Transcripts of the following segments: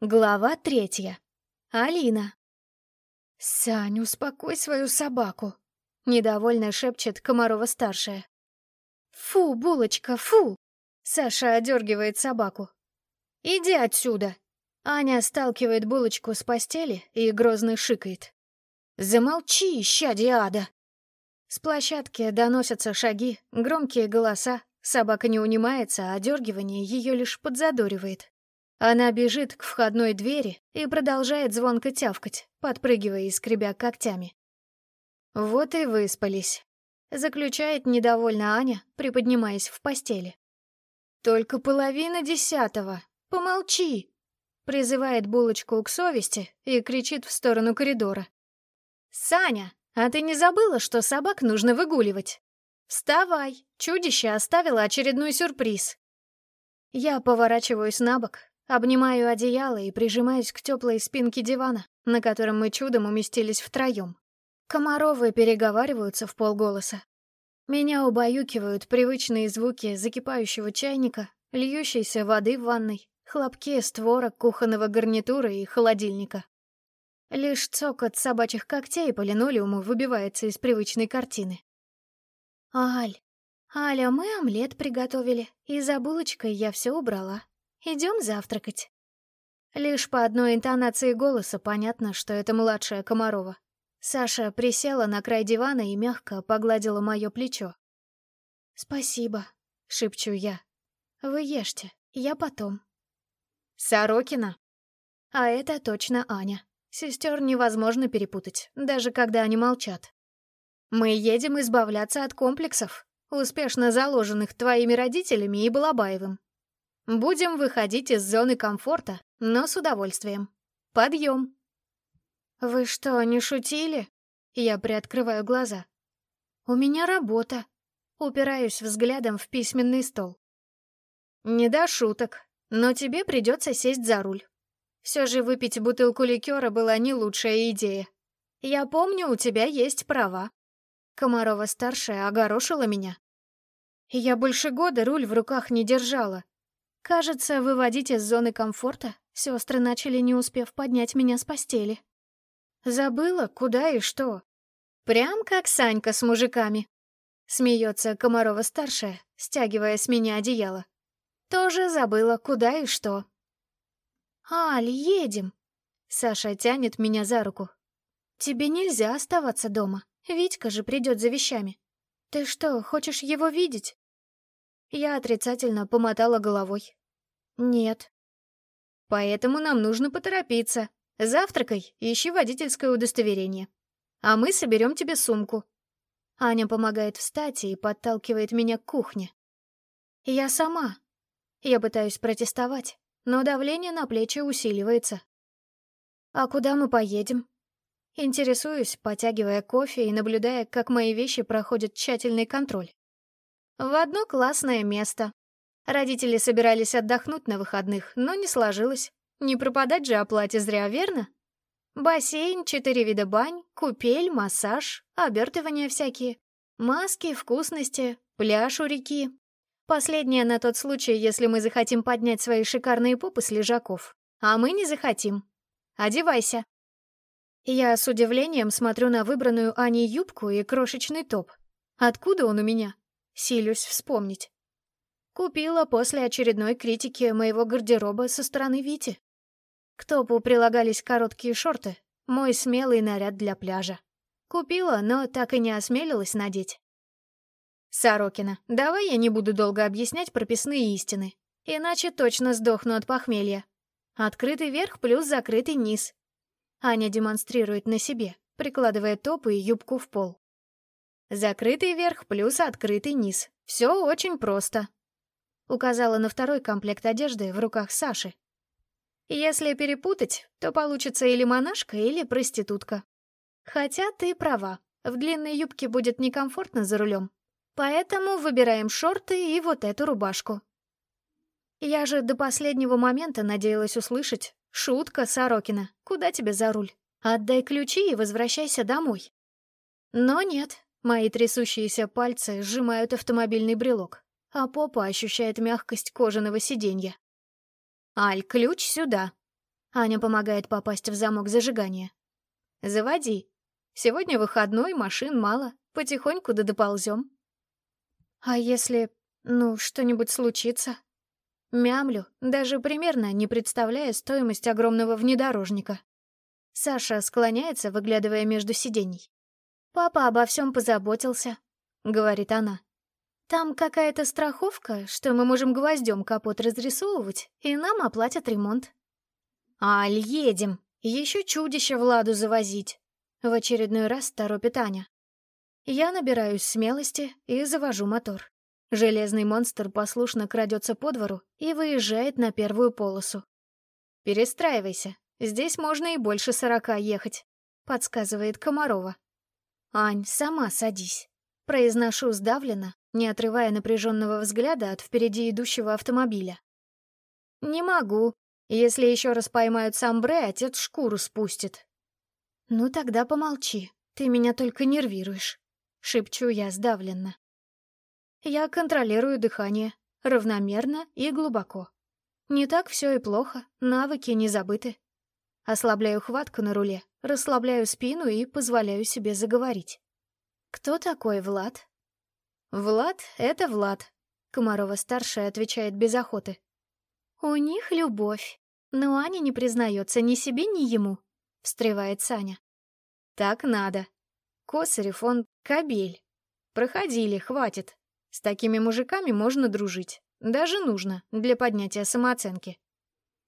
Глава третья. Алина. «Сань, успокой свою собаку», — недовольно шепчет Комарова-старшая. «Фу, булочка, фу!» Саша одергивает собаку. «Иди отсюда!» Аня сталкивает булочку с постели и грозно шикает. «Замолчи, исчадие ада!» С площадки доносятся шаги, громкие голоса. Собака не унимается, а одергивание ее лишь подзадоривает. Она бежит к входной двери и продолжает звонко тявкать, подпрыгивая и скребя когтями. Вот и выспались. Заключает недовольно Аня, приподнимаясь в постели. «Только половина десятого. Помолчи!» Призывает булочку к совести и кричит в сторону коридора. «Саня, а ты не забыла, что собак нужно выгуливать? Вставай, чудище оставило очередной сюрприз!» Я поворачиваюсь на бок, Обнимаю одеяло и прижимаюсь к теплой спинке дивана, на котором мы чудом уместились втроем. Комаровы переговариваются в полголоса. Меня убаюкивают привычные звуки закипающего чайника, льющейся воды в ванной, хлопки створок кухонного гарнитура и холодильника. Лишь цокот собачьих когтей по линолеуму выбивается из привычной картины. «Аль, Аля, мы омлет приготовили, и за булочкой я все убрала. Идем завтракать». Лишь по одной интонации голоса понятно, что это младшая Комарова. Саша присела на край дивана и мягко погладила мое плечо. «Спасибо», — шепчу я. «Вы ешьте, я потом». «Сорокина?» А это точно Аня. Сестер невозможно перепутать, даже когда они молчат. «Мы едем избавляться от комплексов, успешно заложенных твоими родителями и Балабаевым. Будем выходить из зоны комфорта, но с удовольствием. Подъем. Вы что, не шутили? Я приоткрываю глаза. У меня работа. Упираюсь взглядом в письменный стол. Не до шуток, но тебе придется сесть за руль. Все же выпить бутылку ликера была не лучшая идея. Я помню, у тебя есть права. Комарова-старшая огорошила меня. Я больше года руль в руках не держала, Кажется, выводить из зоны комфорта сестры начали, не успев поднять меня с постели. Забыла, куда и что. Прям как Санька с мужиками. Смеется Комарова-старшая, стягивая с меня одеяло. Тоже забыла, куда и что. «Аль, едем!» Саша тянет меня за руку. «Тебе нельзя оставаться дома. Витька же придет за вещами. Ты что, хочешь его видеть?» Я отрицательно помотала головой. «Нет». «Поэтому нам нужно поторопиться. Завтракай ищи водительское удостоверение. А мы соберем тебе сумку». Аня помогает встать и подталкивает меня к кухне. «Я сама». Я пытаюсь протестовать, но давление на плечи усиливается. «А куда мы поедем?» Интересуюсь, потягивая кофе и наблюдая, как мои вещи проходят тщательный контроль. «В одно классное место», Родители собирались отдохнуть на выходных, но не сложилось. Не пропадать же оплате зря, верно? Бассейн, четыре вида бань, купель, массаж, обертывания всякие. Маски, вкусности, пляж у реки. Последнее на тот случай, если мы захотим поднять свои шикарные попы с лежаков. А мы не захотим. Одевайся. Я с удивлением смотрю на выбранную Аней юбку и крошечный топ. Откуда он у меня? Силюсь вспомнить. Купила после очередной критики моего гардероба со стороны Вити. К топу прилагались короткие шорты, мой смелый наряд для пляжа. Купила, но так и не осмелилась надеть. Сорокина, давай я не буду долго объяснять прописные истины, иначе точно сдохну от похмелья. Открытый верх плюс закрытый низ. Аня демонстрирует на себе, прикладывая топ и юбку в пол. Закрытый верх плюс открытый низ. Все очень просто. Указала на второй комплект одежды в руках Саши. Если перепутать, то получится или монашка, или проститутка. Хотя ты права, в длинной юбке будет некомфортно за рулем. Поэтому выбираем шорты и вот эту рубашку. Я же до последнего момента надеялась услышать «Шутка, Сорокина, куда тебе за руль? Отдай ключи и возвращайся домой». Но нет, мои трясущиеся пальцы сжимают автомобильный брелок а попа ощущает мягкость кожаного сиденья. «Аль, ключ сюда!» Аня помогает попасть в замок зажигания. «Заводи. Сегодня выходной, машин мало. Потихоньку да доползем». «А если, ну, что-нибудь случится?» Мямлю, даже примерно не представляя стоимость огромного внедорожника. Саша склоняется, выглядывая между сидений. «Папа обо всем позаботился», — говорит она. «Там какая-то страховка, что мы можем гвоздем капот разрисовывать, и нам оплатят ремонт». «Аль, едем! Еще чудище Владу завозить!» В очередной раз торопит Аня. Я набираюсь смелости и завожу мотор. Железный монстр послушно крадется по двору и выезжает на первую полосу. «Перестраивайся, здесь можно и больше сорока ехать», — подсказывает Комарова. «Ань, сама садись», — произношу сдавленно, не отрывая напряженного взгляда от впереди идущего автомобиля. «Не могу. Если еще раз поймают самбре, отец шкуру спустит». «Ну тогда помолчи, ты меня только нервируешь», — шепчу я сдавленно. Я контролирую дыхание, равномерно и глубоко. Не так все и плохо, навыки не забыты. Ослабляю хватку на руле, расслабляю спину и позволяю себе заговорить. «Кто такой Влад?» «Влад — это Влад», — Комарова-старшая отвечает без охоты. «У них любовь, но Аня не признается ни себе, ни ему», — встревает Саня. «Так надо. Косарев он кобель. Проходили, хватит. С такими мужиками можно дружить. Даже нужно, для поднятия самооценки.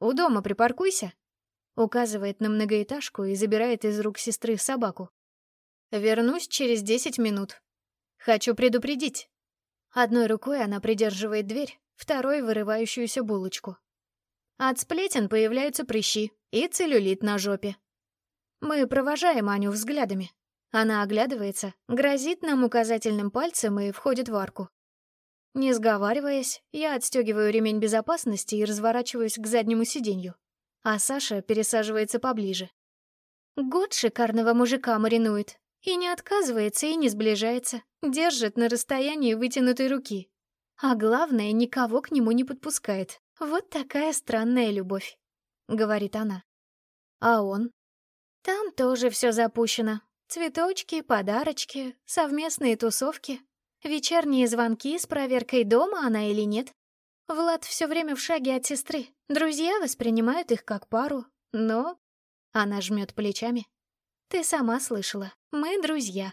«У дома припаркуйся», — указывает на многоэтажку и забирает из рук сестры собаку. «Вернусь через десять минут. Хочу предупредить». Одной рукой она придерживает дверь, второй — вырывающуюся булочку. От сплетен появляются прыщи и целлюлит на жопе. Мы провожаем Аню взглядами. Она оглядывается, грозит нам указательным пальцем и входит в арку. Не сговариваясь, я отстегиваю ремень безопасности и разворачиваюсь к заднему сиденью, а Саша пересаживается поближе. Год шикарного мужика маринует, и не отказывается, и не сближается, держит на расстоянии вытянутой руки. А главное, никого к нему не подпускает. Вот такая странная любовь, — говорит она. А он? Там тоже все запущено, Цветочки, подарочки, совместные тусовки, вечерние звонки с проверкой, дома она или нет. Влад все время в шаге от сестры. Друзья воспринимают их как пару, но... Она жмет плечами. Ты сама слышала, мы друзья.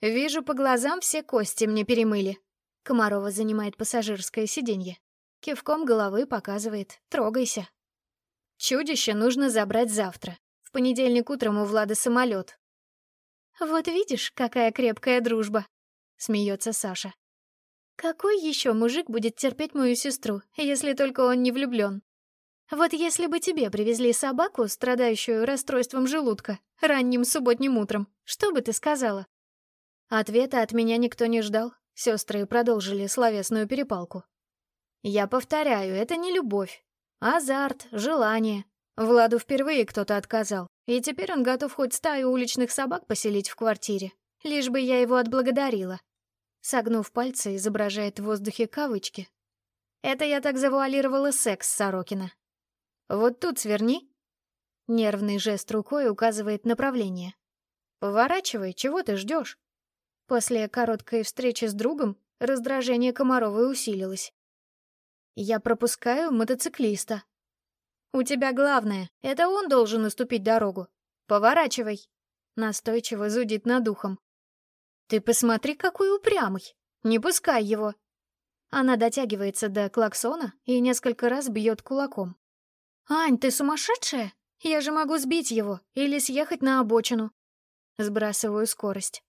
Вижу, по глазам все кости мне перемыли. Комарова занимает пассажирское сиденье. Кивком головы показывает «трогайся». Чудище нужно забрать завтра. В понедельник утром у Влада самолет. «Вот видишь, какая крепкая дружба!» — смеется Саша. «Какой еще мужик будет терпеть мою сестру, если только он не влюблен? Вот если бы тебе привезли собаку, страдающую расстройством желудка, ранним субботним утром, что бы ты сказала?» Ответа от меня никто не ждал. Сестры продолжили словесную перепалку. «Я повторяю, это не любовь. Азарт, желание. Владу впервые кто-то отказал. И теперь он готов хоть стаю уличных собак поселить в квартире, лишь бы я его отблагодарила. Согнув пальцы, изображает в воздухе кавычки. Это я так завуалировала секс Сорокина. Вот тут сверни. Нервный жест рукой указывает направление. Поворачивай, чего ты ждешь? После короткой встречи с другом раздражение Комаровой усилилось. Я пропускаю мотоциклиста, «У тебя главное, это он должен уступить дорогу. Поворачивай!» Настойчиво зудит над ухом. «Ты посмотри, какой упрямый! Не пускай его!» Она дотягивается до клаксона и несколько раз бьет кулаком. «Ань, ты сумасшедшая? Я же могу сбить его или съехать на обочину!» Сбрасываю скорость.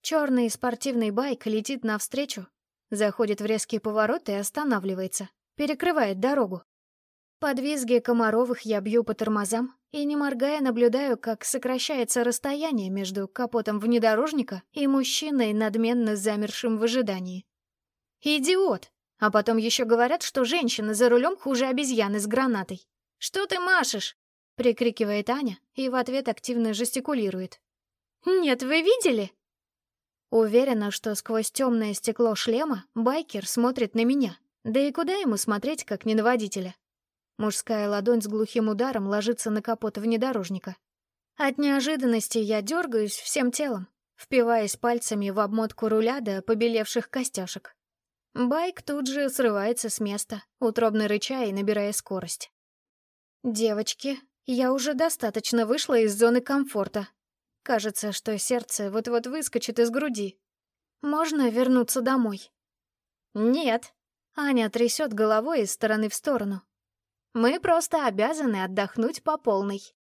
Черный спортивный байк летит навстречу, заходит в резкий поворот и останавливается, перекрывает дорогу. Под визги Комаровых я бью по тормозам и, не моргая, наблюдаю, как сокращается расстояние между капотом внедорожника и мужчиной, надменно замершим в ожидании. «Идиот!» А потом еще говорят, что женщина за рулем хуже обезьяны с гранатой. «Что ты машешь?» — прикрикивает Аня и в ответ активно жестикулирует. «Нет, вы видели?» Уверена, что сквозь темное стекло шлема байкер смотрит на меня. Да и куда ему смотреть, как не на водителя? Мужская ладонь с глухим ударом ложится на капот внедорожника. От неожиданности я дергаюсь всем телом, впиваясь пальцами в обмотку руля до побелевших костяшек. Байк тут же срывается с места, утробно рыча и набирая скорость. «Девочки, я уже достаточно вышла из зоны комфорта. Кажется, что сердце вот-вот выскочит из груди. Можно вернуться домой?» «Нет», — Аня трясет головой из стороны в сторону. «Мы просто обязаны отдохнуть по полной».